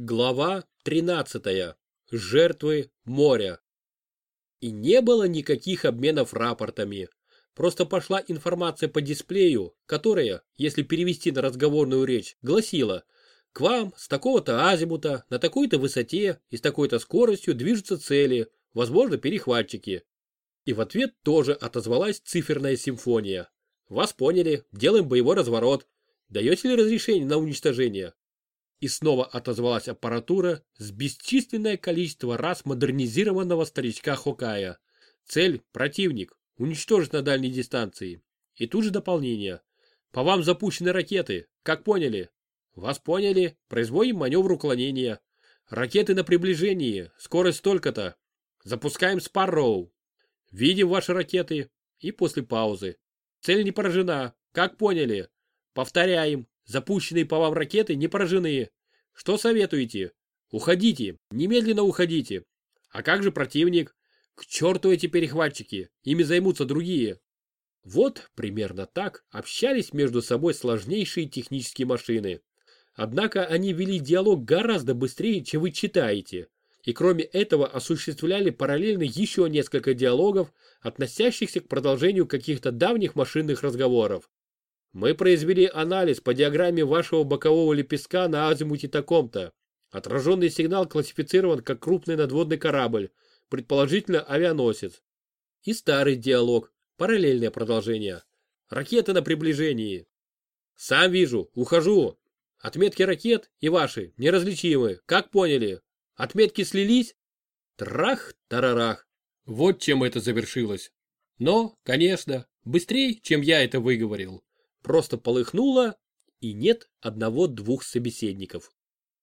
Глава 13. Жертвы моря. И не было никаких обменов рапортами. Просто пошла информация по дисплею, которая, если перевести на разговорную речь, гласила «К вам с такого-то азимута, на такой-то высоте и с такой-то скоростью движутся цели, возможно, перехватчики». И в ответ тоже отозвалась циферная симфония. «Вас поняли, делаем боевой разворот. Даете ли разрешение на уничтожение?» И снова отозвалась аппаратура с бесчисленное количество раз модернизированного старичка Хокая. Цель – противник, уничтожить на дальней дистанции. И тут же дополнение. По вам запущены ракеты, как поняли? Вас поняли, производим маневр уклонения. Ракеты на приближении, скорость столько-то. Запускаем Спарроу. Видим ваши ракеты. И после паузы. Цель не поражена, как поняли? Повторяем, Запущенные по вам ракеты не поражены. Что советуете? Уходите, немедленно уходите. А как же противник? К черту эти перехватчики, ими займутся другие. Вот примерно так общались между собой сложнейшие технические машины. Однако они вели диалог гораздо быстрее, чем вы читаете. И кроме этого осуществляли параллельно еще несколько диалогов, относящихся к продолжению каких-то давних машинных разговоров. Мы произвели анализ по диаграмме вашего бокового лепестка на азимуте таком-то. Отраженный сигнал классифицирован как крупный надводный корабль, предположительно авианосец. И старый диалог, параллельное продолжение. Ракеты на приближении. Сам вижу, ухожу. Отметки ракет и ваши неразличимы, как поняли? Отметки слились? Трах-тарарах. Вот чем это завершилось. Но, конечно, быстрее, чем я это выговорил. Просто полыхнуло, и нет одного-двух собеседников.